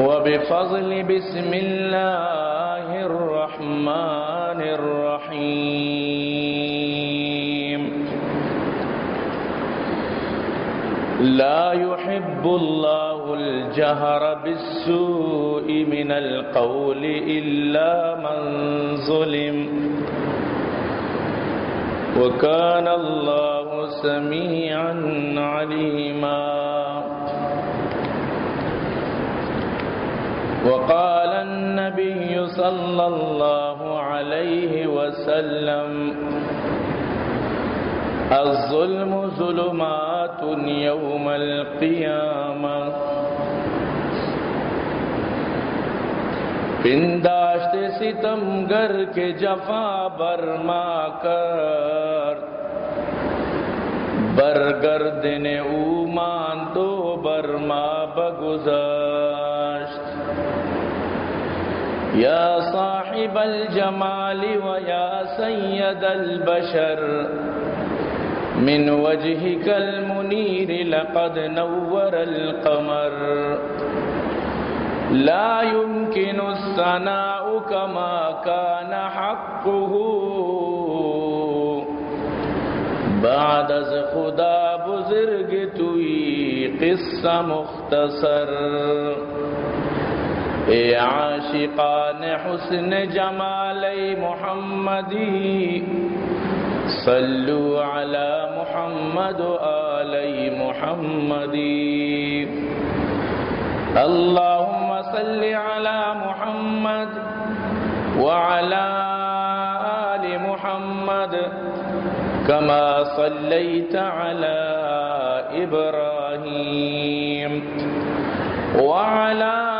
وبفضل بسم الله الرحمن الرحيم. لا يحب الله الجهر بالسوء من القول إلا من ظلم. وكان الله سميعا عليما. وقال النبي صلى الله عليه وسلم، الظلم ظلمات يوم القيامة. پنداشت ستم گر کے جفا برما کر برگردن اومان تو برما بگزاشت یا صاحب الجمال و یا سید البشر. من وجهك المنير لقد نور القمر. لا يمكن الثناء كما كان حقه. بعد از خدا بزرگ توی قصہ مختصر. اے عاشقان حسن جمال محمدی صلوا على محمد و آل محمد۔ اللهم صل على محمد وعلى آل محمد كما صليت على إبراهيم وعلى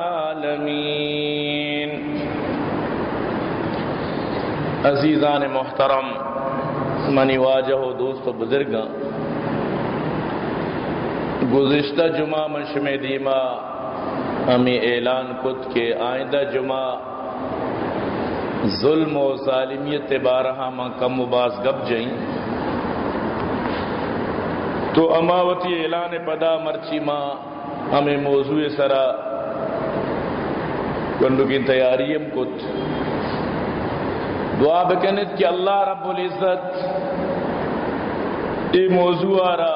العالمین عزیزان محترم منی واجہ و دوست و بزرگاں گزشتہ جمعہ مشم دیما ہمیں اعلان کت کے آئندہ جمعہ ظلم و ظالمیت بارہا ماں کم و باز گب جائیں۔ تو اماوتی اعلان پدا مرچی ماں، ہمیں موضوع سرا کنڈو تیاریم کت دعا بکنت کہ اللہ رب العزت یہ موضوع آرہ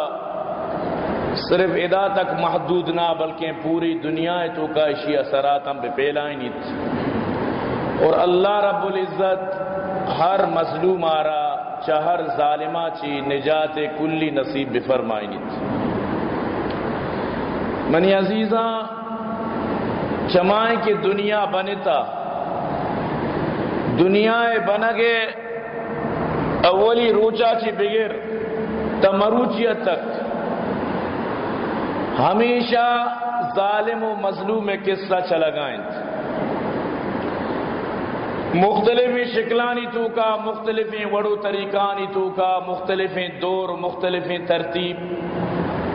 صرف ادا تک محدود نہ، بلکہ پوری دنیا تو کا اشی اثرات ہم پہ پھیلائیں نیت اور اللہ رب العزت ہر مظلوم آرا چہر ظالمہ چی نجات کلی نصیب بفرمائیں نیت منی عزیزاں چمائیں کہ دنیا بنتا۔ دنیا بنگے، اولی روچا چی بغیر، تمروچیت تک۔ ہمیشہ ظالم و مظلوم میں قصہ چلا گائیں مختلف شکلانی تو کا مختلف وڑو طریقانی تو کا مختلف دور مختلف ترتیب۔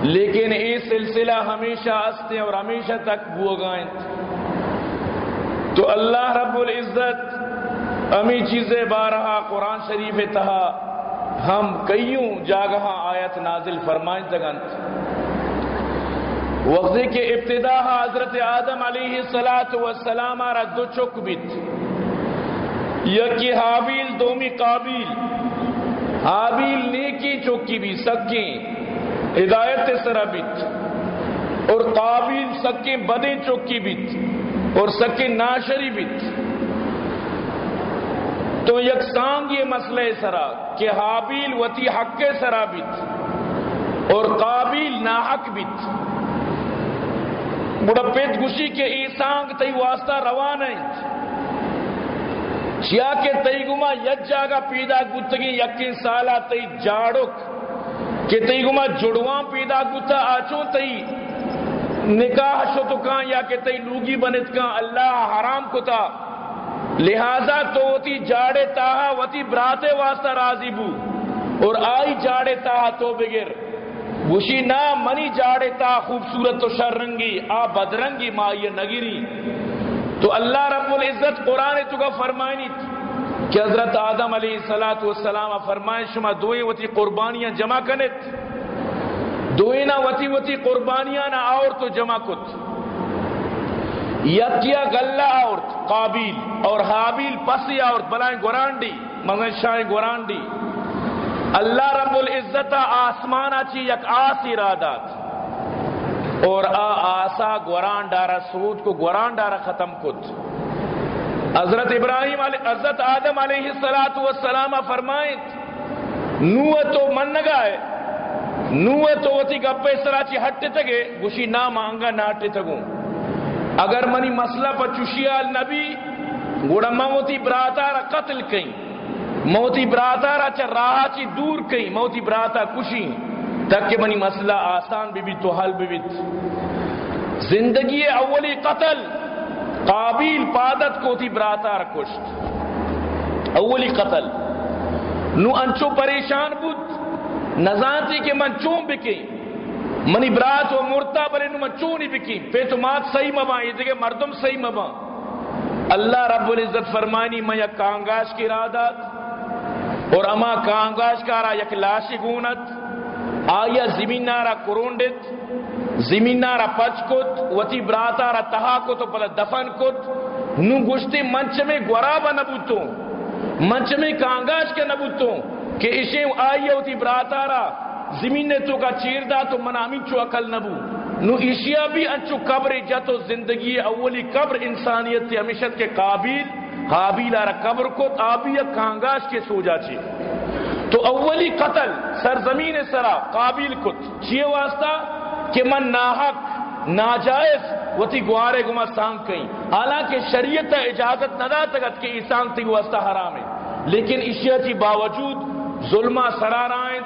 لیکن یہ سلسلہ ہمیشہ ہستے اور ہمیشہ تک بو گائیں تو اللہ رب العزت امی چیزیں بارہا قرآن شریف تہا ہم کئیوں جاگہ آیت نازل فرمائیں تگنت وقتی کے ابتدا حضرت آدم علیہ السلام والسلام را دو چک بیت۔ یکی حابیل، دومی قابیل۔ حابیل نیکی چکی بھی سکی ہدایت سرا بیت۔ اور قابل سکی بدیں چوکی بیت۔ اور سکی ناشری بیت۔ تو یکسانگ یہ مسئلہ سرا کہ حابیل وتی حق کے سرا بیت۔ اور قابیل ناحق بیت۔ بڑا پیت گشی کے ایسانگ تی واسطہ روان ہیں۔ چیا کے تی گما یک جاگا پیدا گتگی یقین سالا تی جاڑک۔ کہ تی گما جڑواں پیدا گتا آچوں تی نکاح شتو کان یا کہ تی لوگی بنت کان اللہ حرام کتا۔ لہذا تو وتی جاڑے تاہا، وتی براتے واسطہ راضی بو۔ اور آئی جاڑے تاہا تو بگر وشی نا منی جاڑے تا خوبصورت تو شررنگی آ بدرنگی ما یہ نگری تو اللہ رب العزت قرآن تو کا فرمائنی۔ کہ حضرت آدم علیہ السلام فرمائن شما دوئیں وتی قربانیاں جمع کنت دوئیں نا وتی وتی قربانیاں نا اور تو جمع کت۔ یکیا گلہ عورت قابیل اور حابیل پسی عورت بلائیں گورانڈی مگر شاہ گورانڈی۔ اللہ رب العزت آسمانا چی یک آس ارادات اور آ آسا گوران ڈارا سود کو گوران ڈارا ختم کت۔ حضرت ابراہیم علیہ حضرت آدم علیہ السلام فرمائیں نو تو من نگائے نو تو وتی گپے سراچی ہٹتے تگے گوشی نہ مانگا ناٹے تگوں اگر منی مسئلہ پر چشیال نبی، گوڑا موتی براتا را قتل کئی موتی براتا را چا راہ چی دور کئی موتی براتا کشی تک کہ منی مسئلہ آسان بھی بھی تو حل بھی بھی زندگی اولی قتل قابیل پادت کو تھی براتا را کشت۔ اولی قتل۔ نو انچو پریشان بود۔ نزانتی کہ من چون بکیں۔ منی برات و مرتا بلے نو من چونی بکی پہ تو مات صحیح مبا یہ دیکھے مردم صحیح مبا اللہ رب العزت فرمانی، میں یک کانگاش کی رادات اور اما کانگاش کارا یک لاشی گونت۔ آیا زمین نارا کرونڈت زمین پچ کت، وتی براتا را تہا کت و پلا دفن کت۔ نو گشتی منچ میں گورابا نبوتو۔ منچ میں کانگاش کے نبوتو۔ کہ اسے آیا وتی براتا را زمین نے تو کا چیر دا تو من امین چو عقل نبو۔ نو اشیا بھی انچو قبر جتو زندگی اولی قبر انسانیت تی ہمیشت کے قابل حابیل آرہ قبر کو آبی کانگاش کے سو جا چی۔ تو اولی قتل، سرزمین سرا قابل کت۔ چیئے واسطہ؟ کہ من ناحق، ناجائز وہ گوارے گما سانگ کہیں حالانکہ شریعت اجازت ندا تگت کہ ایسانگ تی واسطہ حرام ہے لیکن اشیا چی باوجود ظلمہ سرارائیں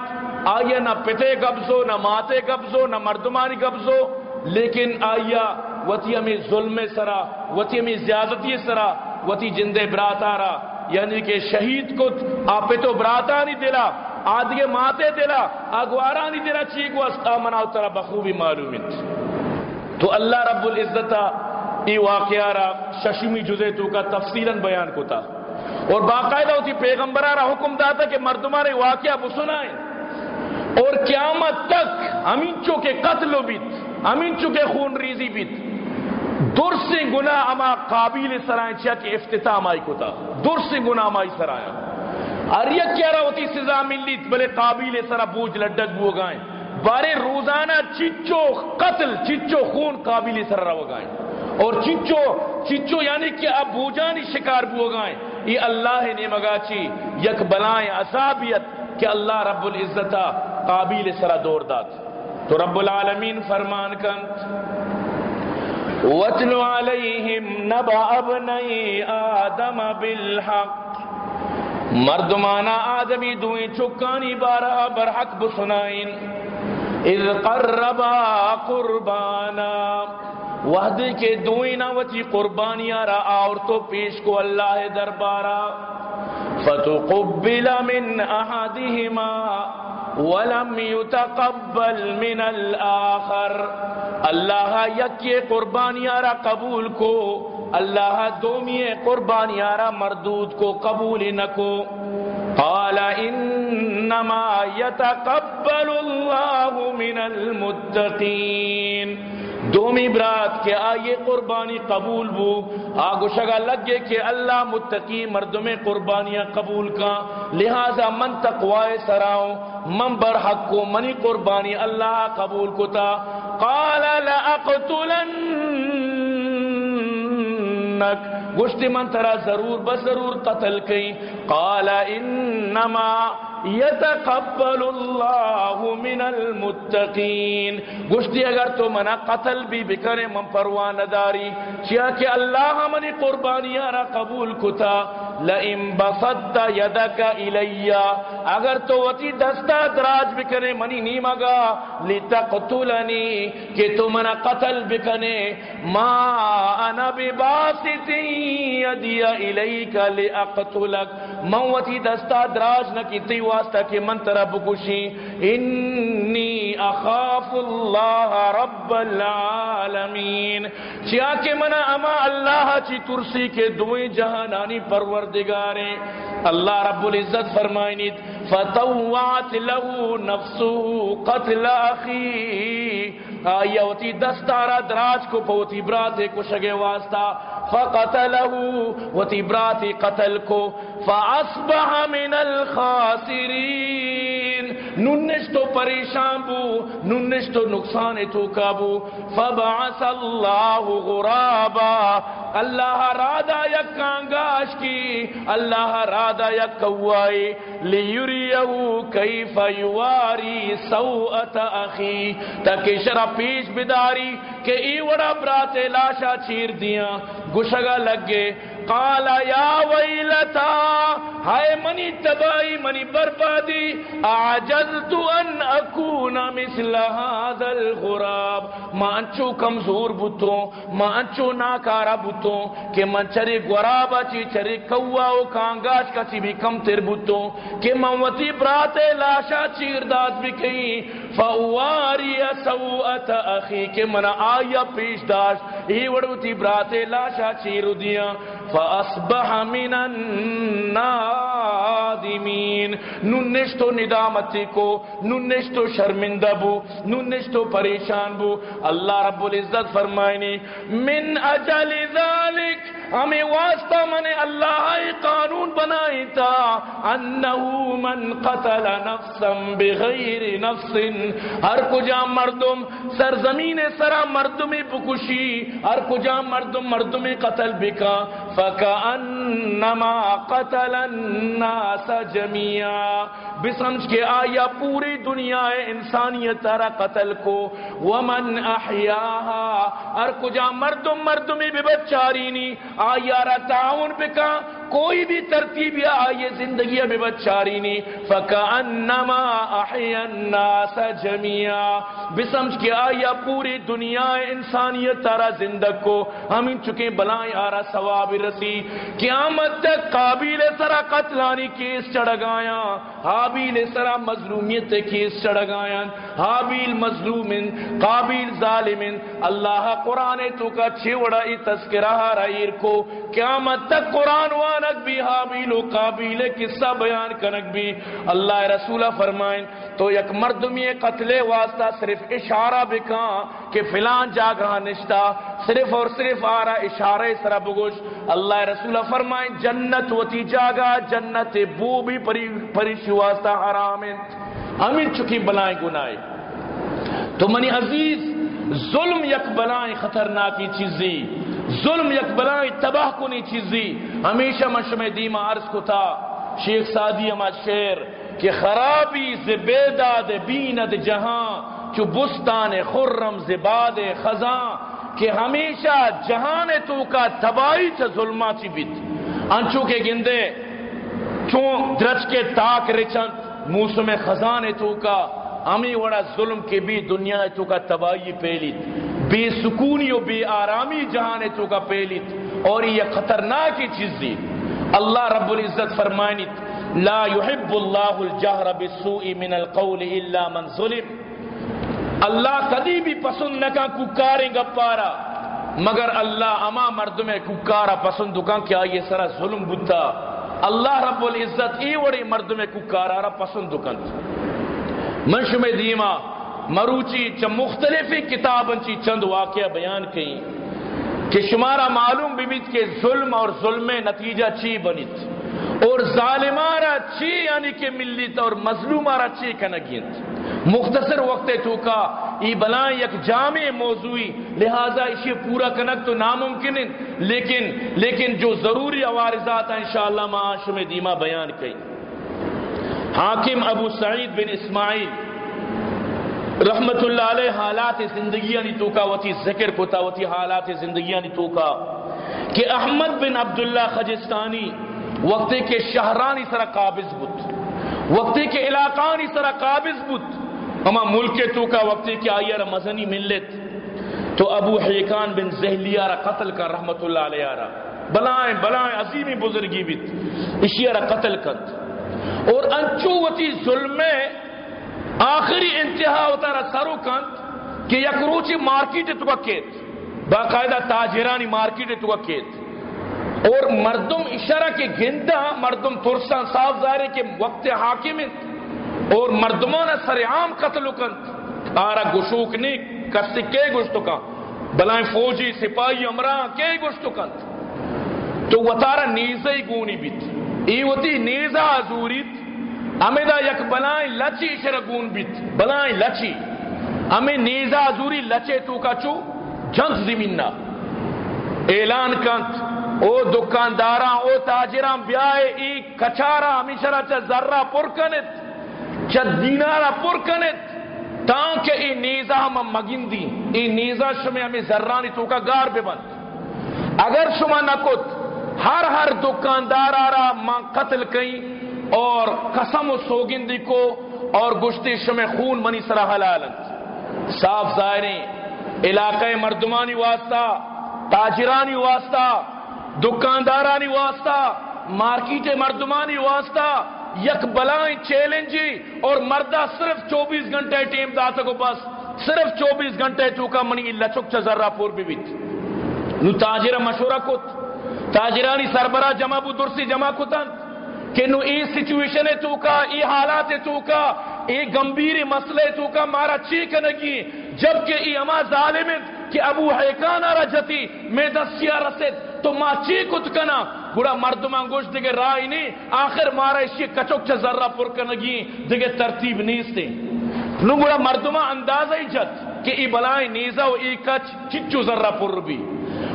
آیا نہ پتے قبضو، نہ ماتے قبضو، نہ مردمانی قبضو، لیکن آیا وتی ہمیں ظلم سرا، وتی ہمیں زیادتی سرا، وتی جندے براتارا۔ یعنی کہ شہید کو آپ تو براتا نہیں دلا۔ آدھے ماتے دلا اگوارا نہیں دلا چیک واسطہ مناو ترا بخوبی معلومت تو اللہ رب العزت ای واقعہ را ششمی جزے تو کا تفصیلا بیان کو تھا اور باقاعدہ ہوتی پیغمبرہ را حکم داتا کہ مردمارے واقعہ بسنائیں اور قیامت تک امین چوکے قتل و بیت امین چوکے خون ریزی بیت۔ در سے گناہ اما قابل سرائیں چیا کہ افتتاح مائی کو تھا در سے گناہ مائی سرائیں اور کیا رہا ہوتی سزا ملی بلے قابل سرا بوجھ لڈک بو گائیں۔ بارے روزانہ چچو قتل، چچو خون قابل سر رہا گائیں۔ اور چچو چچو یعنی کہ اب بوجانی شکار بو گائیں۔ یہ اللہ نے مگا چی یک بلائیں عصابیت کہ اللہ رب العزت قابل سرا دور داد۔ تو رب العالمین فرمان کنت وَاتْلُ عَلَيْهِمْ نَبَعَ ابْنَيْ آدَمَ بِالْحَقِّ۔ مردمانا آدمی دوئیں چکانی بارہ برحق بسنائن۔ اذ قربا قربانا۔ وحدی کے دوئیں نوتی قربانیاں را اور تو پیش کو اللہ دربارا۔ فتقبل من احدہما۔ ولم يتقبل من الاخر اللہ یکی قربانیاں را قبول کو، اللہ دومی قربانیاں را مردود کو قبول نکو. قال انما يتقبل الله من المتقين دومی برات کے آئیے قربانی قبول بو۔ آگو شگا لگے کہ اللہ متقی مردم قربانیاں قبول کا۔ لہذا من تقوائے سراؤں، من برحق کو منی قربانی اللہ قبول کو تا قال لأقتلنك گشتی من ترا ضرور بضرور قتل کئی قال انما یتقبل اللہ من المتقین گشتی اگر تو منا قتل بھی بکرے، من پروان داری چیا کہ اللہ منی قربانی را قبول کتا. لئن بسط یدک الی اگر تو وتی دستا دراج بکنے منی نیمگا لتقتلنی، کہ تو منا قتل بکنے. ما انا بباسطی یدی الیک لأقتلک. موتی دستا دراج نکی تیوا واسطہ کہ من ترا بکشی انی اخاف اللہ رب العالمین۔ چیا کہ منا اما اللہ چی ترسی کے دوئیں جہانانی پروردگاریں۔ اللہ رب العزت فرمائنیت فتوات له نفسه قتل اخي اخی آیوتی دستارہ دراج کو پوتی براتے کو شگے واسطہ. فقتله وتی براتی قتل کو. فاصبح من الخاسرین. ننش تو پریشان بو ننش تو نقصان تو کابو فبعث اللہ غرابا۔ اللہ رادا یک کانگاش کی، اللہ رادا یک کوائی۔ لیوریہو کیف یواری سوءت اخی۔ تاکہ شرع پیش بداری، کہ ای وڑا برات لاشا چیر دیا۔ گشگا لگے۔ قال یا ویلتا ہائے منی تبائی منی بربادی، اعجزت ان اکون مثل هذا الغراب۔ ما انچو کمزور بوتوں ما انچو ناکارا بوتوں کہ من چری غرابا چی، چری کوا او کانگاش کا چی بھی کم تر بوتوں کہ من وتی برات لاشا چیر داد بھی کہیں۔ فواری سوءت اخی، کہ من آیا پیش داشت ای وڑوتی برات لاشا چیر دیا فاصبح من النادمین ننشتو ندامتی کو ننشتو شرمندہ بو ننشتو پریشان بو اللہ رب العزت فرمائنی، من اجل ذالک ہمیں واسطہ من اللہ قانون بنائی تا انہو من قتل نفسا بغیر نفس۔ ہر کجا مردم سرزمین سرا مردمی بکشی، ہر کجا مردم مردمی قتل بکا۔ فکانما قتل الناس جميعا. بسمجھ کے آیا پوری دنیا انسانیت تارا قتل کو۔ ومن احیاها ار کجا مردم مردمی ببچارینی آیا را تعاون بکا کوئی بھی ترتیب یا آئیے زندگی میں بچاری نہیں فکانما احیا الناس جميعا بسمجھ کے آیا پوری دنیا انسانیت تارا زندگ کو۔ ہم ان چکے بلائیں آرا ثواب رسی۔ قیامت تک قابل سرا قتلانی کیس چڑھ گایا۔ حابیل سرا مظلومیت کیس چڑھ حابیل مظلوم قابل ظالم اللہ قرآن تو کا چھوڑا ای تذکرہ رائر کو، قیامت تک قرآن وانک بھی، حابیل و قابیل قصہ بیان کنک بھی۔ اللہ رسولہ فرمائیں تو یک مردمی قتل واسطہ صرف اشارہ بکا کہ فلان جاگہ نشتا، صرف اور صرف آ رہا اشارہ سرا بگوش۔ اللہ رسولہ فرمائیں جنت وتی جاگہ جنت بو بھی پری پریشی واسطہ حرام ہمیں چکی بلائیں گناہ تو منی عزیز، ظلم یک بلائیں خطرناکی چیزی۔ ظلم یک بلائیں تباہ کنی چیزی۔ ہمیشہ مشم دیما عرض کو تھا شیخ سادی اما شیر، کہ خرابی زبیداد بیند جہاں، چو بستان خرم زباد خزاں، کہ ہمیشہ جہان تو کا تباہی سے ظلمہ چی بیت۔ انچو کے گندے چون درج کے تاک رچن، موسم خزانے تو کا امی وڑا ظلم کے بھی دنیا تو کا تباہی پیلیت بے سکونی و بے آرامی جہان تو کا پیلیت اور یہ خطرناک چیز دی۔ اللہ رب العزت فرمائنیت لا يحب اللہ الجہر بالسوء من القول الا من ظلم۔ اللہ کدی بھی پسند نہ کا ککاریں گپارا مگر اللہ اما مرد میں ککارا پسند کا کیا یہ سرا ظلم بتا اللہ رب العزت ای وڑی مرد میں کارارا پسند کن۔ منشم دیما، مروچی چ مختلف کتابن چی چند واقعہ بیان کئی کہ شمارا معلوم بیمیت کے ظلم اور ظلم نتیجہ چی بنیت اور ظالمارا چی یعنی کہ ملیت اور مظلومارا چی کنگیت مختصر وقت تو کا ای بلائیں یک جامع موضوعی، لہذا اسی پورا کنک تو ناممکن ہے، لیکن لیکن جو ضروری عوارضات ہیں، انشاءاللہ معاش میں دیما بیان کی حاکم ابو سعید بن اسماعیل رحمت اللہ علیہ حالات زندگیاں نہیں تو کا، وتی ذکر کو تا وتی حالات زندگیاں نہیں تو کا، کہ احمد بن عبداللہ خجستانی وقت کے شہرانی سرا قابض بت وقت کے علاقانی سرا قابض بت۔ اما ملک تو کا وقت کے آئی مزنی ملت تو ابو حیکان بن زہلیہ را قتل کر رحمت اللہ علیہ را۔ بلائیں بلائیں، عظیمی بزرگی بیت اشیاء را قتل کت اور انچو وتی ظلم آخری انتہا ہوتا رہا سرو کند کہ یک روچی مارکیٹ تو کا کیت۔ باقاعدہ تاجرانی مارکیٹ تو کا کیت۔ اور مردم اشارہ کے گندا مردم ترسان صاف ظاہرے کے وقت حاکم اور مردمان سر عام قتل کند آرہ گشوک نہیں کسی کے گشتو کا بلائیں فوجی، سپاہی امران کے گشتو کند تو وطارہ نیزہ گونی بیت۔ ایوتی نیزہ ازوریت امیدا یک بلائیں لچی شرگون بیت۔ بلائیں لچی۔ امی نیزا زوری لچے تو کا چو جنس زمیننا اعلان کنت او دکانداراں، او تاجراں، بیائے ای کچارا ہمیشہ چا ذرہ پر کنت چا دینارا پر کنت تاکہ ای نیزا ہم مگن دی ای نیزا شمی ہمیں ذرانی تو کا گار بے بند۔ اگر شما نکت، ہر ہر دکاندارا ماں قتل کئی اور قسم و سوگندی کو اور گشتی شم خون منی سرا حلالت۔ صاف ظاہریں، علاقہ مردمانی واسطہ، تاجرانی واسطہ دکاندارانی واسطہ مارکیٹ مردمانی واسطہ، یک بلائیں چیلنجی اور مردہ صرف چوبیس گھنٹے ٹیم دا سکو بس، صرف چوبیس گھنٹے چوکا منی اللہ لچک چزرہ پور بھی بیت۔ نو تاجرہ مشورہ کت، تاجرانی سربراہ جمع بو درسی جمع کتن، کہ نو ای سچویشن تو کا ای حالات تو کا ای گمبیر مسئلے تو کا مارا چی کنگی جبکہ ای اما ظالم کہ ابو حیکان آرہ جتی میں دستیا رسید، تو ما چی کت کنا۔ گوڑا مردمان گوش دیگے رائی نہیں، آخر مارا اسی کچک چا ذرہ پر کنگی دیگے ترتیب نیستے نو گوڑا مردمان اندازہ ہی جت کہ ای بلائیں نیزہ و ای کچ چچو ذرہ پر بھی۔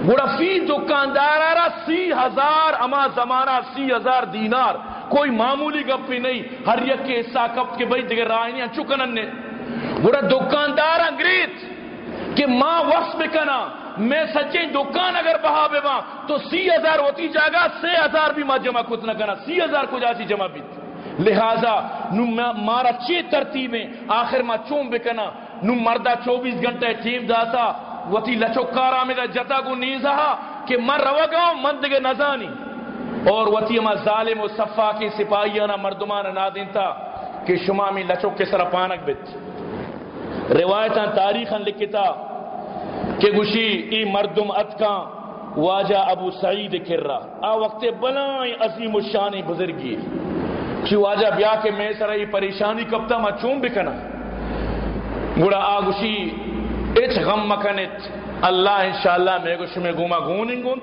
گوڑا فی دکاندار آرہ سی ہزار، اما زمانہ سی ہزار دینار۔ کوئی معمولی گپی نہیں، ہر یک کے حصہ کپ کے بھائی دیگر رائے نہیں چکن نے۔ گوڑا دکاندار انگریز کہ ماں وقت بکنا میں سچے دکان اگر بہا بے ماں، تو سی ہزار ہوتی جاگا سی ہزار بھی ماں جمع کت نہ کنا سی ہزار کو جاتی جمع بھی۔ لہذا، نو مارا چی ترتیبیں آخر ماں چوم بکنا نو مردہ چوبیس گھنٹے ٹیم داتا، وتی لچکارا میں جتا کو نیزا کہ من روگا من دگے نزانی اور وتی ما ظالم و صفا کی سپاہیانا مردمان نادین تھا کہ شما میں لچک کے سر پانک بیت۔ روایتاں، تاریخاں لکھتا کہ گوشی ای مردم اتکاں، واجہ ابو سعید کر رہا آ وقت بلائیں عظیم الشانی بزرگی۔ چی واجہ بیا کے میں سر ای پریشانی کبتا ما چون بکنا گوڑا آ گوشی اچ غم مکنت اللہ انشاءاللہ میں گو شما گوما گونن گون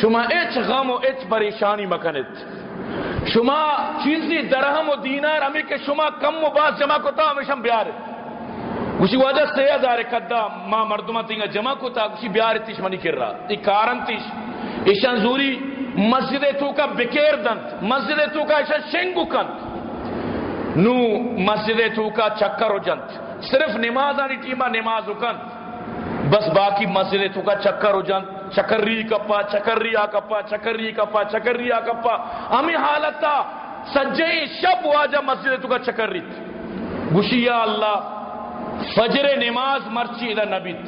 شما اچ غم و اچ پریشانی مکنت شما چیزی درہم و دینار ہمیں کہ شما کم و باز جمع کو تا ہمیشہ بیار گوشی وجہ سے ہزار کدا ما مردمہ تینگا جمع کو تا گوشی بیار تیش منی کر رہا تی کارن تیش ایشان زوری مسجد تو کا بکیر دنت مسجد تو کا ایشان شنگو کند نو مسجد تو کا چکر ہو جنت صرف نماز آنی ٹیما نماز ہو اکن بس باقی مسجد تو کا چکر ہو جان چکری کپا چکری آ کپا چکری کپا چکری آ کپا ہمیں حالت تھا سجے شب واجہ مسجد تو کا چکری گشیا اللہ فجر نماز مرچی دا نبیت.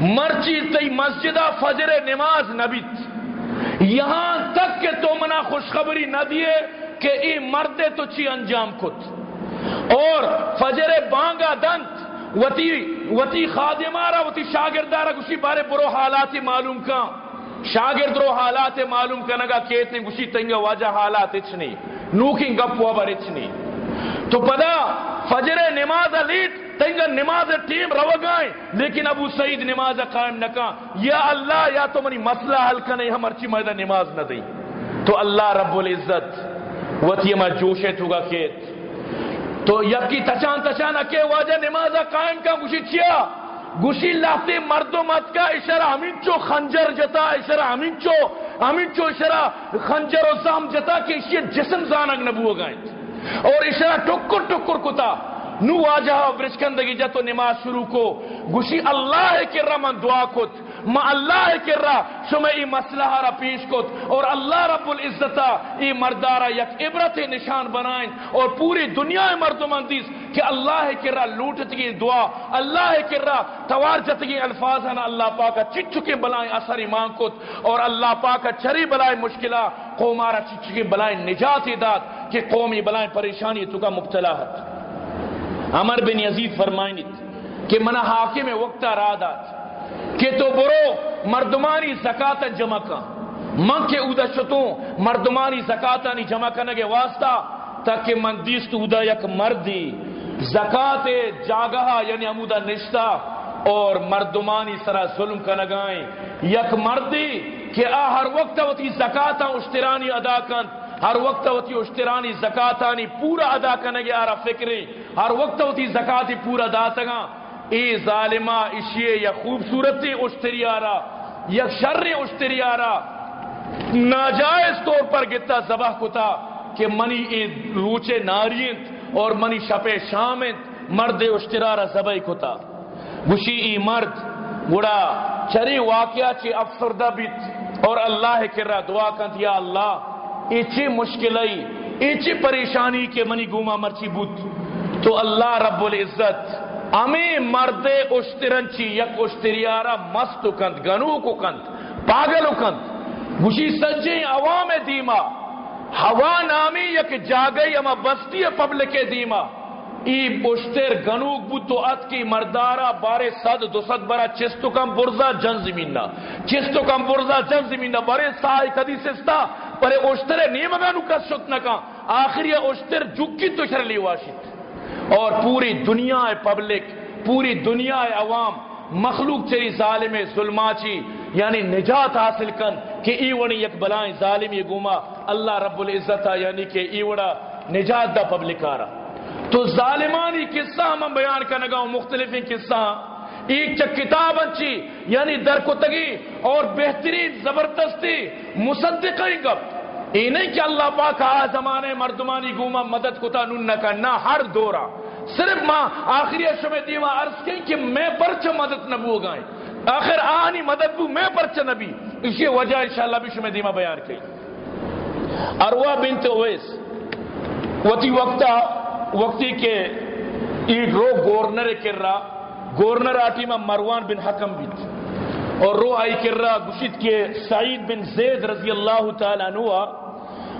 مرچی تی مسجد فجر نماز نبیت. یہاں تک کہ تو منا خوشخبری نہ دیے کہ ای مردے تو چی انجام کت. اور فجر بانگا دنت، وتی وتی خادمارا، وتی شاگردارا، گوشی بارے برو حالات معلوم کا. شاگرد رو حالات معلوم کنگا کہتے ہیں گوشی تنگا واجہ حالات اچھنی نوکی گپ وابر اچھنی تو پدا فجر نماز لیٹ تنگا نماز ٹیم رو گائیں لیکن ابو سعید نماز قائم نکا یا اللہ، یا تو منی مسئلہ حل کنے ہم ارچی مہدہ نماز نہ دیں۔ تو اللہ رب العزت وتی ما جوشے تو گا تو یکی تچان تچان اکے واجہ نمازہ قائم کا گوشی چیا۔ گوشی لاتے مردمت کا اشارہ ہمیں چو، خنجر جتا اشارہ ہمیں چو۔ ہمیں چو اشارہ خنجر و زام جتا کہ اسی جسم زانگ نبو گائیں اور اشارہ ٹکر ٹکر کتا۔ نو آجا برشکندگی جا تو نماز شروع کو۔ گوشی اللہ کے رمن دعا کت۔ ما اللہ کر رہا شما ای مسئلہ را پیش کت۔ اور اللہ رب العزتا ای مردارا یک عبرت نشان بنائیں۔ اور پوری دنیا مردمان دیس کہ اللہ کر رہا لوٹت کی دعا۔ اللہ کر رہا توار جتگی الفاظ ہیں اللہ پاکا چچکے بلائیں اثر ایمان کت۔ اور اللہ پاکا چری بلائیں مشکلہ۔ قومارا چچکے بلائیں نجات داد کہ قومی بلائیں پریشانی تو کا مبتلا ہے عمر بن یزید فرمائنی کہ منہ حاکم وقتا رادات کہ تو برو مردمانی زکاة جمع کا۔ من کے اودا شتوں مردمانی زکاة نی جمع کرنے کے واسطہ تاکہ من دیست اودا یک مردی زکاة جاگہا یعنی امودا نشتا اور مردمانی سرا ظلم کا نگائیں یک مردی کہ آ ہر وقت وتی زکاة اشترانی ادا کن۔ ہر وقت وتی اشترانی زکاتانی پورا ادا کرنے گے آرہ فکری ہر وقت وتی زکاتی پورا ادا تگا ای ظالمہ اشیے یا خوبصورتی اشتری آرا، یا شر اشتری آرا۔ ناجائز طور پر گتا زبہ کتا کہ منی ای روچے نارینت اور منی شپ شامت مرد اشترارا زبہ کتا۔ گوشی ای مرد گڑا چری واقعہ چی افسردہ بیت اور اللہ کرا دعا کند، یا اللہ ایچی مشکلی ایچی پریشانی کے منی گوما مرچی بود۔ تو اللہ رب العزت امی مرد اشترنچی، یک اشتریارا مست کند گنو کو کند، پاگل کند۔ گوشی سجی عوام دیما، ہوا نامی یک جاگئی اما بستی پبلک دیما۔ ای اشتر گنوک بود تو ات کی مردارا بارے صد دو صد برا چستو کم برزا جن زمیننا چستو کم برزا جن زمیننا بارے سائی کدی سستا. پرے اشتر نیمگانو کس شت نکا آخری اشتر جکی تو شر لیواشت اور پوری دنیا ہے پبلک، پوری دنیا ہے عوام، مخلوق چری ظالم ظلماچی یعنی نجات حاصل کن کہ ایوڑی یک بلائیں ظالم یہ گوما. اللہ رب العزت یعنی کہ ایوڑا نجات دا پبلک آرہ تو ظالمانی قصہ ہم بیان کرنے گا مختلف قصہ۔ ایک چک کتاب اچھی یعنی در کو تگی اور بہترین، زبردستی مصدقیں گپ۔ یہ نہیں کہ اللہ پاک آ زمانے مردمانی گوما مدد کتا، نن کرنا ہر دورہ۔ صرف ماں آخری شب دیما عرض کی کہ میں پرچ مدد نبو گائیں آخر آنی مدد بو میں پرچ نبی۔ اسی وجہ انشاءاللہ بھی شب دیما بیان کی۔ اروا بنت اویس، وتی وقتا وقتی کے ایک رو گورنر کر رہا گورنر آٹی میں مروان بن حکم بیت۔ اور رو آئی کر رہا گشت کے سعید بن زید رضی اللہ تعالیٰ عنہ،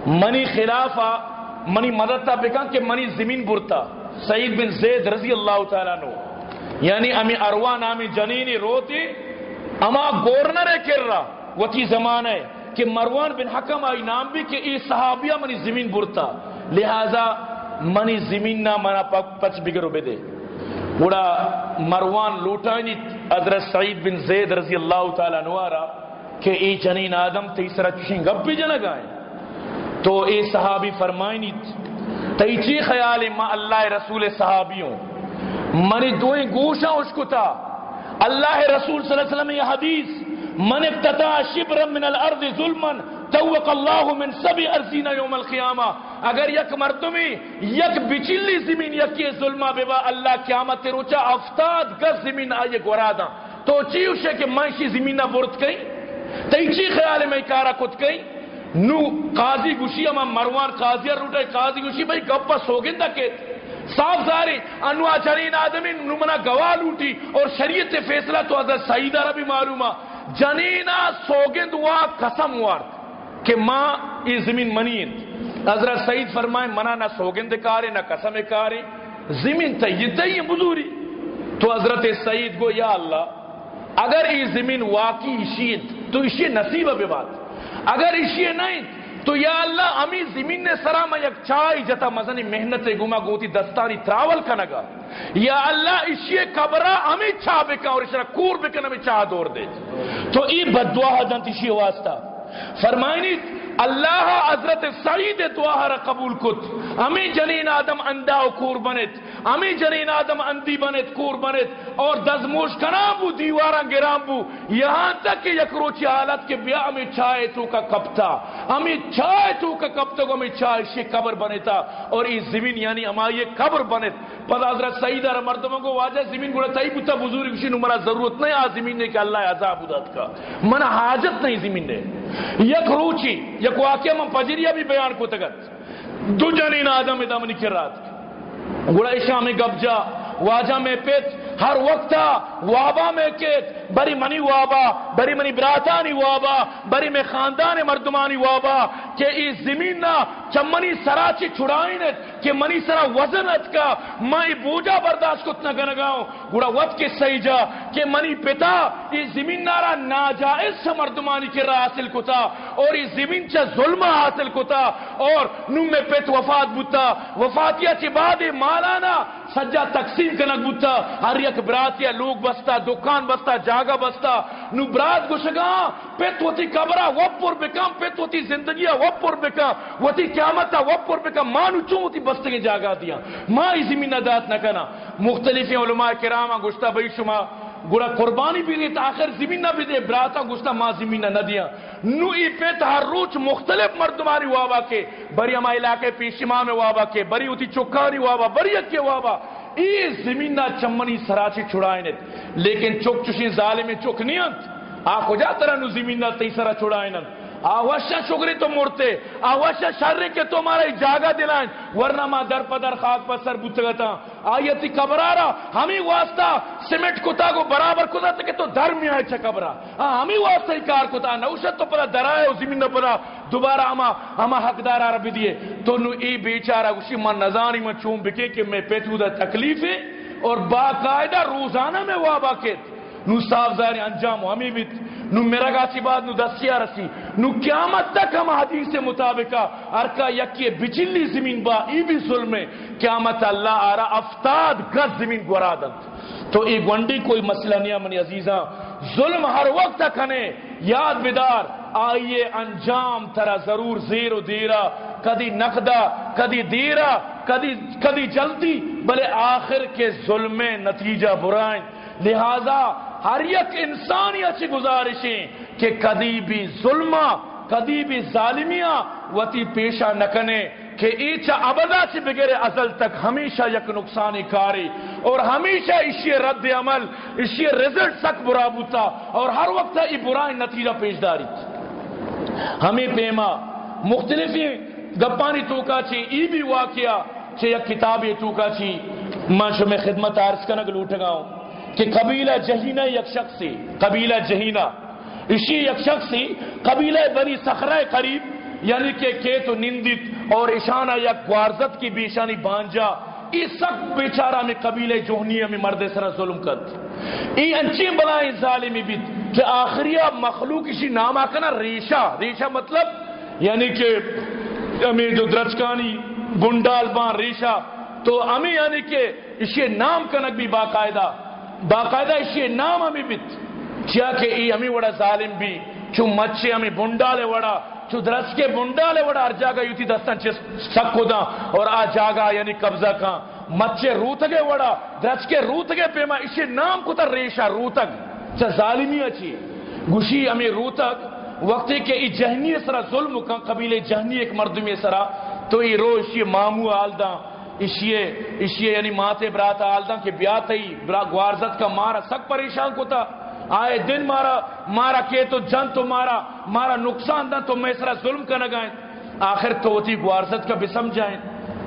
منی خلافہ، منی مدد تا کہ منی زمین برتا۔ سعید بن زید رضی اللہ تعالیٰ عنہ۔ یعنی امی اروا نامی جنینی روتی، اما گورنر کر رہا وتی زمان ہے کہ مروان بن حکم آئی نام بھی کہ ای صحابیہ منی زمین برتا۔ لہذا منی زمین نہ منا پچ بگرو بے دے۔ بڑا مروان لوٹانی حضرت سعید بن زید رضی اللہ تعالیٰ نوارا کہ ای جنین آدم تیسرا چشیں گپ بھی جنگ آئے تو اے صحابی فرمائنی تیچی خیال ما اللہ رسول صحابیوں۔ منی دوئیں گوشا اشکتا۔ اللہ رسول صلی اللہ علیہ وسلم یہ حدیث، من ابتدا شبرا من الارض ظلما توق اللہ من سبی ارزین یوم القیامہ۔ اگر یک مردمی، یک بچلی زمین یکی ظلمہ بے اللہ قیامت روچا افتاد گز زمین آئیے گورادا تو چی اسے کہ منشی زمینہ برت گئی تیچی خیال میں کارا کت گئی نو قاضی گوشی اما مروان قاضی روٹے قاضی گوشی بھائی گپا سوگندہ کہتے صاف ظاہری انواع چرین آدمی نمنا گواہ لوٹی اور شریعت فیصلہ تو حضرت سعیدہ ربی معلومہ۔ جنینا سوگند وا قسم وارد۔ کہ ماں یہ زمین منین۔ حضرت سعید فرمائے، منا نہ سوگند کارے نہ قسم کارے زمین تیدہ یہ بزوری۔ تو حضرت سعید کو یا اللہ، اگر یہ زمین واقعی اشید تو اسی نصیب بے بات۔ اگر اسی نہیں، تو یا اللہ امی زمین نے سرا یک چائی جتا مزنی محنت گما گوتی دستانی تراول کنگا۔ یا اللہ اسی قبرہ امی چاہ بکا اور اسرا کور بکن امی چاہ دور دے۔ تو ای بدعا حدن تیشی واسطہ۔ فرمائنی اللہ حضرت سعید دعا قبول کت ہمیں جنین آدم اندا و کور بنت ہمیں جنین آدم اندی بنت کور بنت اور دزموش کنام بو، دیوارا گرام بو، یہاں تک کہ یک روچی حالت کے بیا ہمیں چائے تو کا کپتا، ہمیں چائے تو کا کپتا کو ہمیں چائے شی قبر بنتا اور یہ زمین یعنی ہماری یہ قبر بنت پتہ حضرت سعید اور مردموں کو واجہ زمین گوڑا تائی بتا بزرگ کسی نمرا ضرورت نہیں آ زمین نے کہ اللہ عذاب ادت کا۔ من حاجت نہیں زمین نے۔ یک روچی، یک واقعہ من پجریہ بھی بیان کو تگت۔ دو جنین آدم ادام نکر رات۔ گوڑا اشام میں گبجا واجہ میں پیت ہر وقت وابا میں کیت بری منی وابا بری منی براتانی وابا بری میں خاندان مردمانی وابا کہ ای زمین نا چمنی سرا چی چھڑائنت کہ منی سرا وزنت کا، میں بوجا برداشت کت نہ گنگاؤں گوڑا وقت کے صحیح جا کہ منی پتا ای زمین نارا ناجائز سے مردمانی کی راہ حاصل کتا، اور ای زمین چا ظلم حاصل کتا، اور نم میں پیت وفات بوتا، وفاتیہ چی بعد مالانا سجا تقسیم کنک بوتا، ہر یک براتیا لوگ بستا، دکان بستا جاگا بستا نو برات گشگا پیت وتی کبرا وپر بکم، پیت وتی زندگیا وپر بکم وتی قیامتا وپر بکم مانو چون وتی بستگی جاگا دیا ما ای زمین دات نکنا مختلف علماء کرام گشتا بھئی شما گوڑا قربانی بھی دیتا آخر زمین نہ بھی دے براتا گوشتا ما زمین نہ دیا نو ای پیت ہر روچ مختلف مردماری وابا کے بری ہما علاقے پیشما میں وابا کے بری ہوتی چکانی وابا بری اکی وابا۔ ای زمین نہ چمنی سراچی چھڑائنت لیکن چک چشی ظالم چک نیت۔ آخو جا ترہ نو زمین نہ تی سرا چھڑائنت آوشا شکری تو مرتے آوشا شر کے تو تمہارا جاگا دلائیں، ورنہ ما در پدر خاک پر سر بوتگتا آیتی کبرارا ہمیں واسطہ سیمنٹ کتا کو برابر کتا تک تو در میں آئے چھا کبرا۔ ہمیں واسطہ ہی کار کتا۔ نوشت تو پدا درائے و زمین پدا دوبارہ ہما ہما حقدار آرہ بھی دیئے۔ تو نو ای بیچارہ اسی من نظانی من چون بکے کہ میں پیتو دا تکلیف ہے اور باقاعدہ روزانہ میں وابا کہتے نو صاف ظاہر انجام ہمیں بھی نو میرا گاسی بعد نو دستیا رسی. نو قیامت تک ہم حدیث مطابقہ ارکا یکی بچلی زمین با ای بھی ظلم ہے. قیامت اللہ آرہ افتاد گز زمین گورا دند تو ای گونڈی کوئی مسئلہ نہیں منی عزیزاں. ظلم ہر وقت کھنے یاد بدار آئیے انجام ترا ضرور زیر و دیرا. کدی نقدہ، کدی دیرا، کدی کدی جلدی. بلے آخر کے ظلم نتیجہ برائیں. لہذا ہر یک انسانی اچھی گزارشیں کہ کدی بھی ظلمہ، کدی بھی ظالمیاں وتی پیشہ نکنے کہ ایچا ابدا سے بغیر ازل تک ہمیشہ یک نقصانی کاری اور ہمیشہ اسی رد عمل، اسی رزلٹ تک برا بوتا اور ہر وقت یہ برائی نتیجہ پیش داری ہمیں پیما مختلف گپانی توکا چی، ای بھی واقعہ چی یک کتاب یہ توکا چی۔ منشو میں خدمت عرض کنگ لوٹ گاؤں کہ قبیلہ جہینہ یک شخصی قبیلہ جہینہ۔ اسی یک شخصی قبیلہ بنی سخرہ قریب یعنی کہ کیت و نندت اور اشانہ یک گوارزت کی بیشانی بانجا۔ ای سخت بیچارہ میں قبیلہ جوہنیہ میں مرد سرہ ظلم کرد ای انچی بلائیں ظالمی بیت کہ آخریہ مخلوق اسی نام آکنا ریشہ۔ ریشہ مطلب یعنی کہ ہمیں جو درچکانی گنڈال بان ریشہ، تو ہمیں یعنی کہ اسی نام کنک بھی باقاعدہ۔ باقاعدہ اسی نام ہمیں بیت کیا کہ ای ہمیں وڑا ظالم بھی چو مچے ہمیں بنڈالے وڑا چو درس کے بنڈالے وڑا، ہر جاگا یوتی دستان چیز سکو دا، اور آ جاگا یعنی قبضہ کا مچے روتگے وڑا، درس کے روتگے پیما اسی نام کو تا ریشا روتگ، چا ظالمی اچھی گوشی ہمیں روتگ وقتی کہ ای جہنی سرا ظلم کا قبیل جہنی ایک مردمی سرا، تو ای رو اسی مامو آلدہ اشیے اشیے یعنی ماتے براتا آلدہ کہ بیات ہی برا گوارزت کا مارا سک پریشان کو تھا آئے دن مارا مارا کہ تو جن تو مارا مارا نقصان دا تو میں سرا ظلم کا نگائیں۔ آخر تو ہوتی گوارزت کا بھی سمجھائیں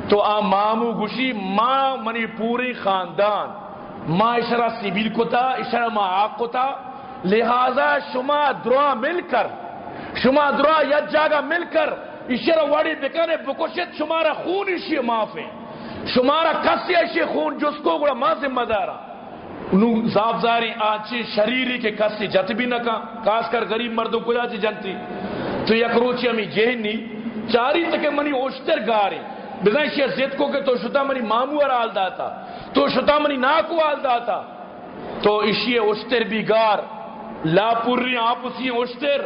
تو آ مامو گشی ماں منی پوری خاندان۔ ماں اشرا سیبیل کو تھا اشرا ماں آق کو تھا لہذا شما دروا مل کر، شما دروا یت جاگا مل کر، اشرا واڑی بکانے بکشت شمارا خون اشی معافیں شمارا کسی ایشی خون جس کو گوڑا ما ذمہ دارا انہوں صاف زاری آنچی، شریری کے کسی جت بھی نہ کہا خاص کر غریب مردوں کو جاتی جنتی تو یک روچی ہمیں جہنی، چاری تک منی اوشتر گاری۔ بزن شیئر زید کو کہ تو شتا منی مامو آل داتا، تو شتا منی ناکو آل داتا۔ تو اشی اوشتر بھی گار لا پوری آپ اسی اوشتر۔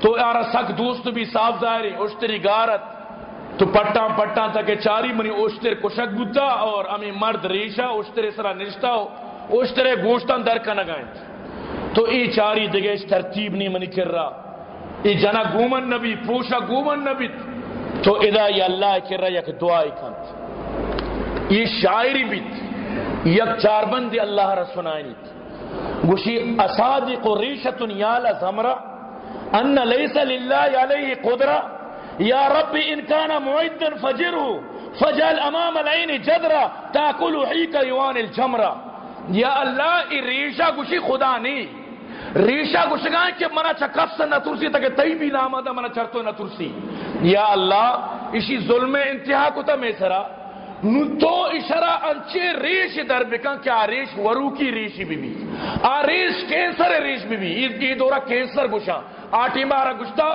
تو یارا سک دوست بھی صاف ظاہری اشتری گارت۔ تو پٹا پٹا تک چاری منی اشتر کشک بتا اور امی مرد ریشا اشتر سرا نشتا ہو اشتر گوشتان در کا نگائیں۔ تو ای چاری دگے اس ترتیب نہیں منی کر رہا۔ ای جنا گومن نبی، پوشا گومن نبی۔ تو ادا یا اللہ کر رہا یک دعائی کھنت یہ شاعری بیت، یک چار بندی اللہ را رسولائنی گوشی اصادق ریشت یال زمرہ ان لیس للہ علیہ قدرہ یا رب ان کان معدن فجرہ فجل امام العین جدرہ تاکل حیک یوان الجمرہ یا اللہ، ای ریشہ گوشی خدا نہیں ریشہ گشگاں کہ منا چکف سے نہ ترسی تک تئی بھی نام آدھا منا چرتو نہ ترسی. یا اللہ، اسی ظلم انتہا کو تا میں سرا تو اشارہ انچے ریش در بکن کیا ریش ورو کی ریشی بھی بھی. آ ریش کینسر ریش بھی بھی. یہ دورہ کینسر گشا. آٹی مارا گشتا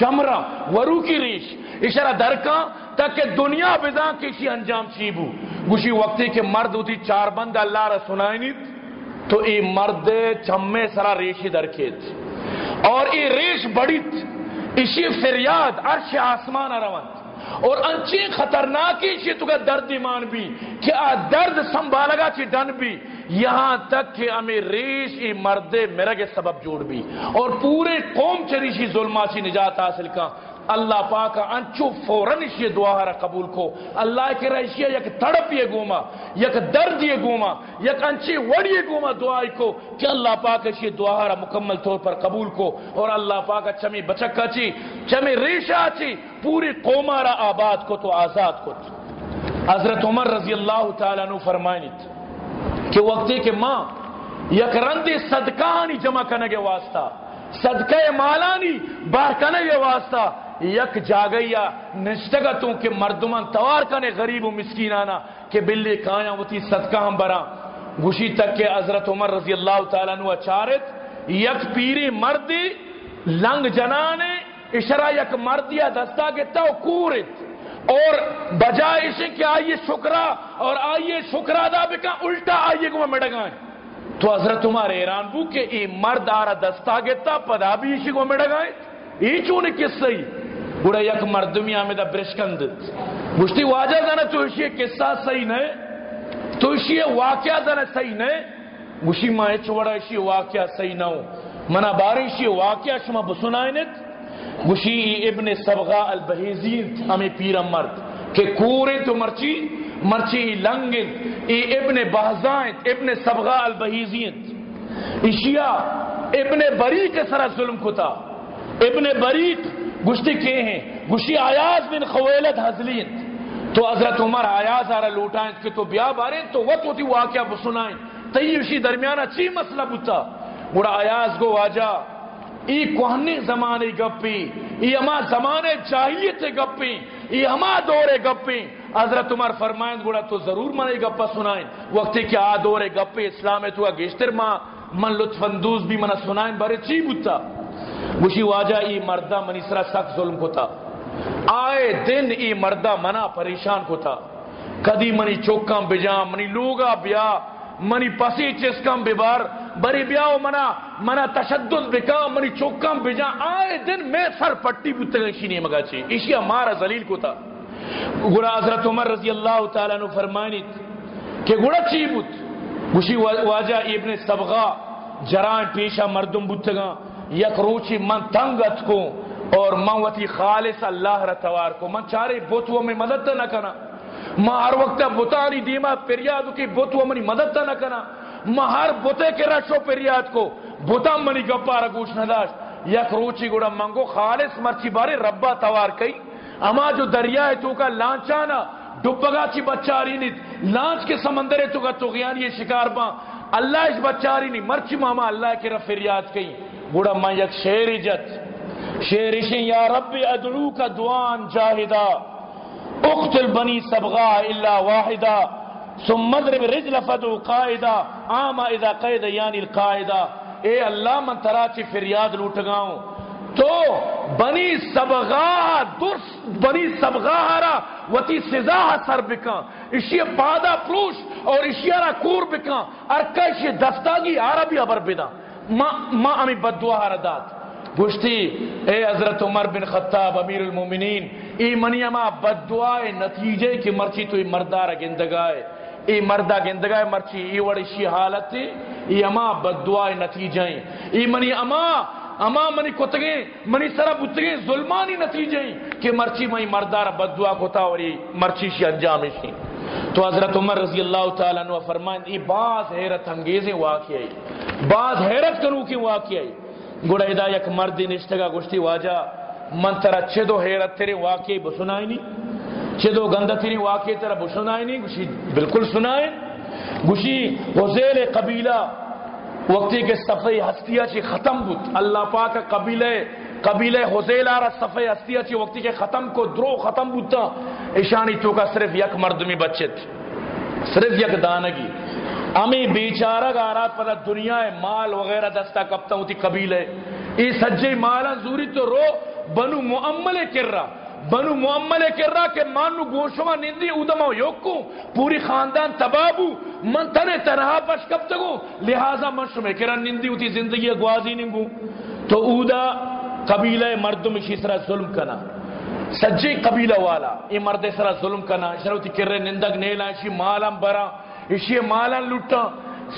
جمرا ورو کی ریش، اشارہ درکا تاکہ دنیا بدا کسی انجام چیبو۔ گوشی وقتی کہ مرد ہوتی چار بند اللہ را سنائنی تو ای مرد چمے سرا ریشی درکیت۔ اور ای ریش بڑیت اسی فریاد عرش آسمان روند۔ اور انچی خطرناکی چی تو کا درد ایمان بھی، کہ آ درد سنبھالگا چی ڈن بھی۔ یہاں تک کہ ہمیں ریش ای مرد مرگ سبب جوڑ بھی۔ اور پورے قوم چریشی ظلمہ چی نجات حاصل کا اللہ پاک انچو فوراً اس یہ دعا را قبول کو۔ اللہ کے رہشیہ یک تڑپ یہ گوما، یک درد یہ گوما، یک انچی وڑ یہ گوما دعائی کو کہ اللہ پاک اس یہ دعا را مکمل طور پر قبول کو۔ اور اللہ پاک اچھا چمی بچکا چی چمی اچھا ریشہ چی پوری قوما را آباد کو تو آزاد کو۔ حضرت عمر رضی اللہ تعالیٰ نو فرمائنیت کہ وقتی کہ ماں، یک رندی صدقانی جمع کرنے کے واسطہ، صدقہ مالانی باہ کرنے کے واسطہ یک جاگیا نشتگتوں کہ مردمان توار کنے غریب و مسکینانا کہ بلی کایا ہوتی صدقہ ہم برا۔ گوشی تک کہ حضرت عمر رضی اللہ تعالیٰ نو اچارت۔ یک پیری مردی لنگ جنانے، اشرا یک مردیا دستا گتا و کورت۔ اور بجائے اسے کہ آئیے شکرہ اور آئیے شکرہ دا بکا، الٹا آئیے کو مڈگائیں تو حضرت عمر ایران بو کہ ای مرد آرہ دستا گتا پدا بھی اسی کو مڈگائیں ای چونے کس صحیح بڑا یک مردمی آمد برشکند مشتی واجہ دانا تو اسی قصہ صحیح نئے تو اسی واقعہ دانا صحیح نئے مشی ماہ چوڑا اسی واقعہ صحیح نہ ہو منا باری اسی واقعہ شما بسنائنت مشی ابن سبغا البہیزین ہمیں پیرا مرد. کہ کورے تو مرچی مرچی لنگن. ای ابن بہزائن ابن سبغا البہیزین اشیا ابن بری کے سرا ظلم کتا. ابن بریق گشتی کے ہیں؟ گشتی آیاز بن خویلت حضلین. تو حضرت عمر آیاز آرہ لوٹائیں، کہ تو بیا بارے، تو وقت ہوتی واقعہ بسنائیں. تیئی اسی درمیانہ چی مسئلہ بتا بڑا آیاز کو واجہ ای کوہنی زمانے گپی، ای اما زمانے چاہیے گپی، ای اما دورے گپی. حضرت عمر فرمائیں، گوڑا تو ضرور منے گپا سنائیں. وقتی کہ آ دورے گپی، اسلام تو گشتر ماں، من لطف اندوز بھی منہ سنائیں، بارے چی بتا گوشی واجہ ای مردہ منی سرا سخت ظلم کو تھا۔ آئے دن ای مردہ منا پریشان کو تھا۔ کدی منی چوکم بجام منی لوگا بیا، منی پسی چسکم ببار، بری بیا و منا منا تشدد بکا، منی چوکم بجا آئے دن میں سر پٹی بوتے گئے نہیں مگا چی۔ اسی ہمارا ذلیل کو تھا۔ گڑا حضرت عمر رضی اللہ تعالیٰ نے فرمائنی کہ گڑا چی بوت گوشی واجہ ابن سبغا جران پیشا مردم بوتگا یک روچی من تنگت کو اور من وتی خالص اللہ را توار کو۔ من چارے بوتو میں مدد نہ کنا۔ ما ہر وقت بوتانی دیما پریاد کی بوتو منی مدد نہ کنا۔ ما ہر بوتے کے رشو پریاد کو۔ بوتا منی گپا را گوش نہ داشت یک روچی گڑا منگو خالص مرچی بارے ربا توار کئی۔ اما جو دریا ہے تو کا لانچانا ڈبگا چی بچاری نیت لانچ کے سمندر ہے تو کا تغیان یہ شکار با۔ اللہ اس بچاری نہیں مرچی ماما اللہ کے رفر یاد کئی۔ گوڑا میں یک شیر جت شیر یا رب ادعو کا دعان جاہدہ اقتل بنی سبغا الا واحدہ ثم مضرب رجل فدو قائدہ آما اذا قید یعنی القائدہ اے اللہ من تراچی فریاد لوٹ گاؤں تو بنی سبغا درس بنی سبغا را وتی سزا سر بکا اسی پادا پروش اور اسی را کور بکا ارکا اسی دستاگی عربی ابر بدا ما ما امی بد دعا داد. گوشتی، اے حضرت عمر بن خطاب، امیر المومنین، ای منی اما بد دعائے نتیجے کی مرچی تو ای مردار گندگائے. ای مردہ گندگائے مرچی، ای وڑی شی حالت تھی ای اما بد دعائے نتیجیں ای منی اما اما منی کتگیں منی سرا بتگیں ظلمانی نتیجیں کہ مرچی منی مردار بد کتا اور ای مرچی شی انجام شی. تو حضرت عمر رضی اللہ تعالیٰ عنہ فرمائیں ای بعض حیرت انگیزیں واقعی بعض حیرت کنو کی واقعی گڑا ادا یک مردی نشتگا گشتی واجہ من ترا چھ دو حیرت تیرے واقعی بسنائی نہیں چھ دو گندہ تیرے واقعی تیرا بسنائی نہیں گوشی بالکل سنائیں گوشی حضیل قبیلہ، وقتی کے صفحی ہستیا چی ختم بود۔ اللہ پاک قبیلہ قبیلہ حضیل آرہ صفحی ہستیا چی وقتی کے ختم کو درو ختم بودتا۔ اشانی تو کا صرف یک مردمی بچت صرف یک دانگی۔ امی بیچارہ گارات پر دنیا مال وغیرہ دستا کبتا ہوتی قبیل ہے ای سجے مالا زوری تو رو، بنو معملے کر رہا بنو معملے کر رہا کہ مانو گوشما نندی ادمو یوکو۔ پوری خاندان تبابو۔ من تنے تنہا پش کب تگو لہذا من شمے کرا نندی ہوتی زندگی گوازی ننگو تو اودا قبیلہ مردم اسی طرح ظلم کنا۔ سجے قبیلہ والا، یہ مرد سرا ظلم کنا۔ شروتی کرے نندگ نیلا اسی مالم برا اسی مالا لٹا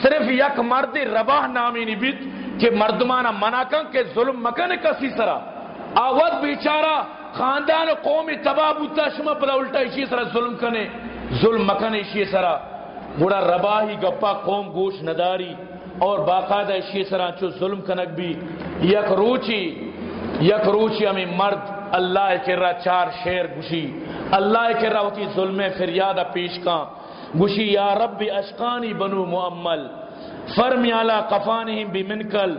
صرف یک مرد رباہ نامی نہیں بیت کہ مردمانہ منع کن کہ ظلم مکن کسی سرا۔ آوت بیچارہ، خاندان قومی تباہ بوتا، شما پدا الٹا اسی سرا ظلم کنے۔ ظلم مکن اسی سرا۔ بڑا رباہی گپا قوم گوش نداری اور باقاعدہ اسی سرا چو ظلم کنک بھی۔ یک روچی یک روچی ہمیں مرد، اللہ کے را چار شیر گشی۔ اللہ کے را ہوتی ظلم فریادہ پیش کان گوشی یا رب اشقانی بنو معمل فرمی علا قفانہم بمنکل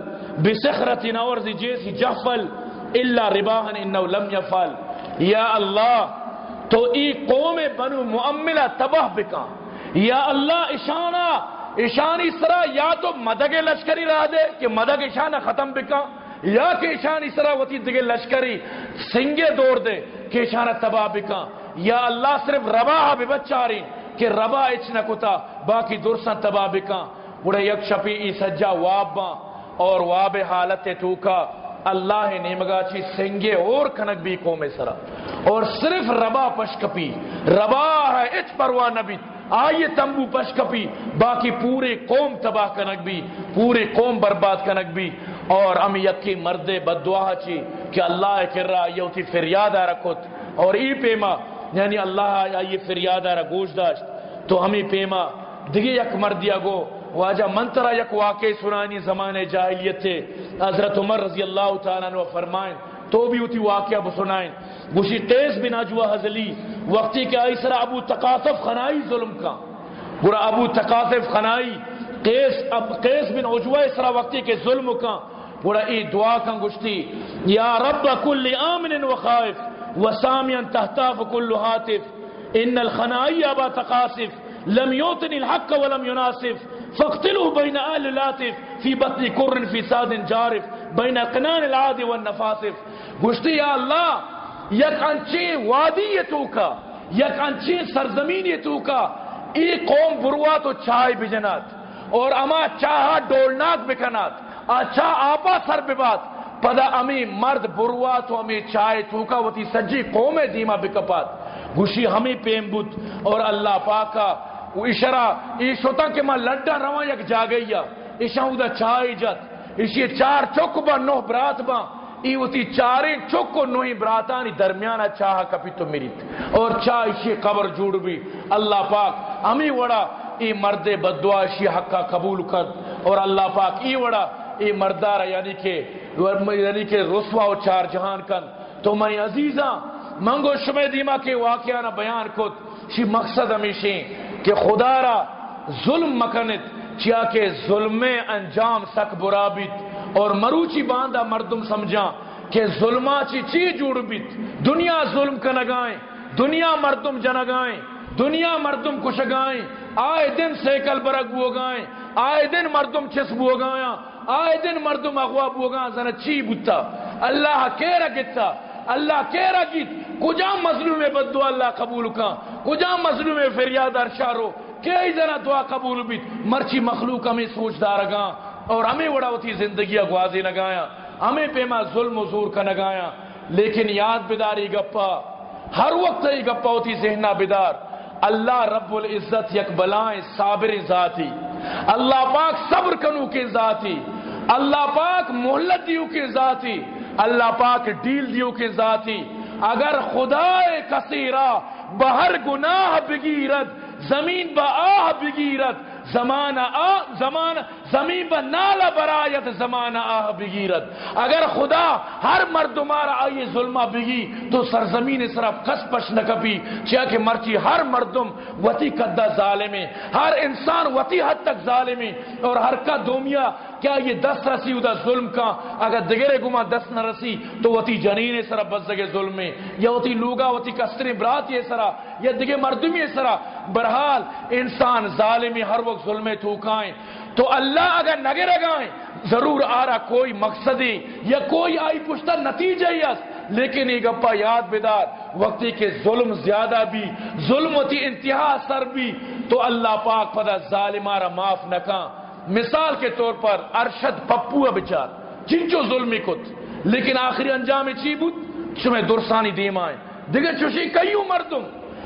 بسخرت نورز جیسی جحفل الا رباہن انہو لم یفل۔ یا اللہ، تو ای قوم بنو معملہ تباہ بکا یا اللہ اشانہ اشانی سرا، یا تو مدگ لشکری رہا دے، کہ مدگ اشانہ ختم بکا یا کہ اشانی سرا وطی دگے لشکری، سنگے دور دے کہ تباہ بکا یا اللہ صرف رباہ ببچاری کہ ربا اچنا کتا، باقی درسن تبا بکا بڑے یک شپی ای سجا وابا اور واب حالت توکا۔ اللہ نیمگا چی سنگے اور کنک بھی قوم سرا۔ اور صرف ربا پشکپی، ربا ہے، اچ پروا نبی آئیے تمبو پشکپی باقی پورے قوم تباہ کنک بھی، پورے قوم برباد کنک بھی۔ اور ام یکی مرد بدعا چی کہ اللہ کر رہا یہ تھی فریاد رکھت اور ای پیما یعنی اللہ یہ فریاد آرہ گوش داشت۔ تو ہمیں پیما دگی یک مردیا گو، واجہ منترہ یک واقع سنانی زمان جاہلیت تھے حضرت عمر رضی اللہ تعالیٰ نے فرمائیں تو بھی اتی واقعہ بسنائیں گوشی تیز بن عجوہ حضلی وقتی کہ ایسرا ابو تقاصف خنائی ظلم کا۔ برا ابو تقاصف خنائی قیس, اب قیس بن عجوہ اسرا وقتی کے ظلم کا۔ برا ای دعا کا گشتی۔ یا رب کل آمن و خائف وساميا تهتاف كل هاتف إن الخنائي أبا تقاسف لم يوطن الحق ولم يناسف فاقتلوا بين آل لاتف في بطن كر في ساد جارف، بين القنان العادي والنفاسف گشتی یا اللہ، یک انچی وادی تو کا، یک انچی سرزمین تو کا۔ ای قوم بروا تو چائے بجنات اور اما چاہا ڈولناک بکنات اچھا آپا سر ببات پدا امی مرد بروا تو امی چائے توکا وتی سجی قوم دیما بکپات گوشی ہمیں پیم بود، اور اللہ پاکا اشرا ایشوتا کہ ماں لڈا رواں یک جا گئی ایشا دا چائے جت ایشی چار چوک با نو برات با۔ ای وتی چارے چوکو نوہی براتانی درمیانا چاہا کپی تو میریت۔ اور چاہ ایشی قبر جوڑ بھی۔ اللہ پاک ہمیں وڑا ای مرد بدعا ایشی حقا قبول کر۔ اور اللہ پاک ای وڑا ای مردار یعنی کہ یعنی کہ رسوا و چار جہان کن۔ تو میں عزیزاں، منگو شمی دیما کے واقعہ نہ بیان کت۔ شی مقصد ہمیشہ کہ خدا را ظلم مکنت، چیا کہ ظلم انجام سک برا بیت اور مروچی باندھا مردم سمجھا کہ ظلمہ چی چی جوڑ بیت، دنیا ظلم کا نگائیں دنیا مردم جنگائیں، دنیا مردم کشگائیں، آئے دن سیکل برگ بو گائیں آئے دن مردم چسب ہو گایا آئے دن مردم اغوا بو گا زنا چی بوتا؟ اللہ کیرا گتا؟ اللہ کیرا گیت جی، کجا مظلوم بدو اللہ قبول کا کجا مظلوم فریاد ارشارو کئی زنا دعا قبول بیت مرچی مخلوق ہمیں سوچ دارگا اور ہمیں وڑا ہوتی زندگی اگوازی لگایا ہمیں پیما ظلم و زور کا نگایا۔ لیکن یاد بداری گپا، ہر وقت ہی گپا ہوتی ذہنہ بدار اللہ رب العزت یک بلائیں صابر ذاتی۔ اللہ پاک صبر کنو کے ذاتی۔ اللہ پاک محلت دیو کے ذاتی۔ اللہ پاک ڈیل دیو کے ذاتی، اگر خدا کثیرہ بہر گناہ بگیرت، زمین با آہ بگیرت، زمانہ آ، زمان، زمین پر نالا برایت، زمانہ آہ بگیرت۔ اگر خدا ہر مرد مارا آئیے ظلمہ بگی، تو سرزمین صرف کس پش نہ کبھی چاہ کہ مرچی ہر مردم وطی قدہ ظالم ہر انسان وطی حد تک ظالم اور ہر کا دومیا کیا یہ دس رسی ادا ظلم کا؟ اگر دگرے گما دس نہ رسی، تو وتی جنین سرا بزدگے ظلم میں یا وتی لوگا وتی کستر برات یہ سرا، یا دگے مردمی سرا. برحال، انسان ظالمی ہر وقت ظلم تھوکائیں. تو اللہ اگر نگے رگائیں ضرور آ رہا کوئی مقصدی یا کوئی آئی پشتا نتیجہ یس لیکن ایک گپا یاد بیدار وقتی کے ظلم زیادہ بھی، ظلم ہوتی انتہا سر بھی، تو اللہ پاک پدا ظالمارا معاف نہ مثال کے طور پر ارشد پپو بچار جن چو ظلمی کت، لیکن آخری انجام چی بود؟ چمیں درسانی دیم آئیں دیگر چوشی، کئیوں مردم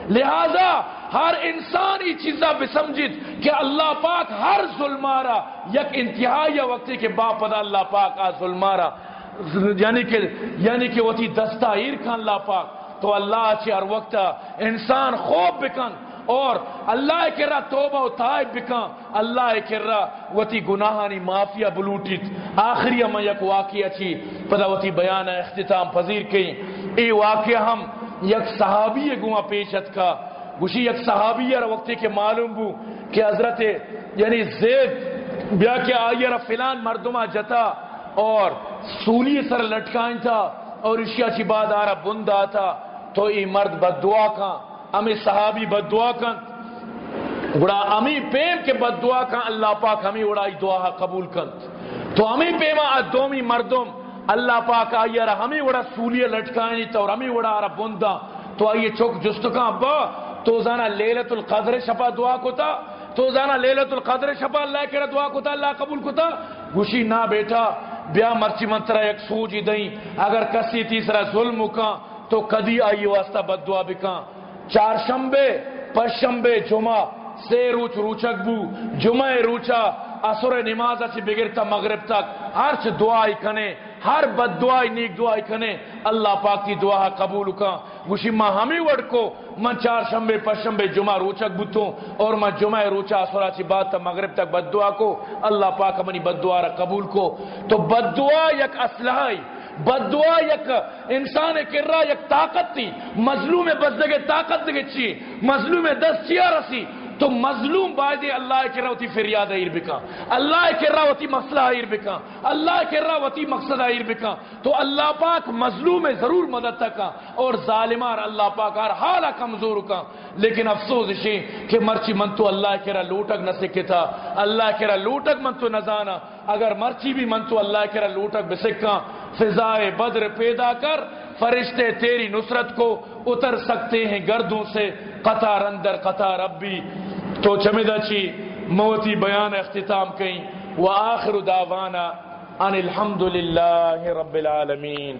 لہذا ہر انسان یہ چیزا بسمجد کہ اللہ پاک ہر ظلمارا یک انتہائی وقتی کے باپدا اللہ پاک آ ظلمارا یعنی کہ یعنی کہ وہ تھی دستائر کھا اللہ پاک۔ تو اللہ چی ہر وقت انسان خوب بکن۔ اور اللہ کے رہا توبہ و تائب اللہ کے رہا وہ تھی گناہانی معافیہ بلوٹیت۔ آخری ہم یک واقعہ چی پدا وہ تھی بیان اختتام پذیر کہیں اے واقعہ ہم یک صحابی گوہ پیشت کا۔ گوشی یک صحابی ہے وقتی کے معلوم بو کہ حضرت یعنی زید بیا کے آئیر فلان مردمہ جتا اور سولی سر لٹکائیں تھا اور اشیا چی بعد آرہ بند آتا تو ای مرد بد دعا کان امی صحابی بد دعا کان گڑا امی پیم کے بد دعا کان اللہ پاک ہمیں اڑائی دعا قبول کن۔ تو امی پیما ادومی مردم۔ اللہ پاک آئیے رہا ہمیں وڑا سولیہ لٹکائیں تو اور ہمیں وڑا رہا بندہ۔ تو آئیے چوک جستکاں ابا تو زانا لیلت القدر شپا دعا کتا۔ تو زانا لیلت القدر شپا اللہ کرا دعا کتا، اللہ قبول کتا۔ گوشی نہ بیٹا، بیا مرچی منترہ یک سوجی دیں اگر کسی تیسرا ظلم کا تو کدی آئی واسطہ بد دعا بکا چار شمبے پس شمبے جمعہ سے روچ روچک بو، جمعہ روچا اثر نماز اچھی بگرتا، مغرب تک، ہر چھ دعائی کنے، ہر بد دعائی، نیک دعائی کنے، اللہ پاک کی دعا قبول کا گوشی ماں ہمیں وڑ کو، من چار شمبے پشمبے جمعہ روچک بتوں اور میں جمعہ روچا اثر چی بات تا، مغرب تک بد دعا کو، اللہ پاک منی بد دعا را قبول کو۔ تو بد دعا یک اسلحہ بدعا یک انسان کرا، یک طاقت تھی مظلوم بزدگ طاقت دگے چی مظلوم دست چیا رسی؟ تو مظلوم باید اللہ کے راوتی فریاد ایر بکا۔ اللہ کے راوتی مسئلہ ایر بکا۔ اللہ کے راوتی مقصد ایر بکا۔ تو اللہ پاک مظلوم ضرور مدد تکا۔ اور ظالمار اللہ پاک ہر حالا کمزور کا۔ لیکن افسوس اسی کہ مرچی من تو اللہ کے را لوٹک نہ سکتا اللہ کے را لوٹک من تو نزانا اگر مرچی بھی من تو اللہ کے را لوٹک بسکا فضائے بدر پیدا کر، فرشتے تیری نصرت کو اتر سکتے ہیں گردوں سے۔ قطار اندر قطار ربی، تو چمد چی موتی بیان اختتام کہیں وآخر دعوانا ان الحمدللہ رب العالمین۔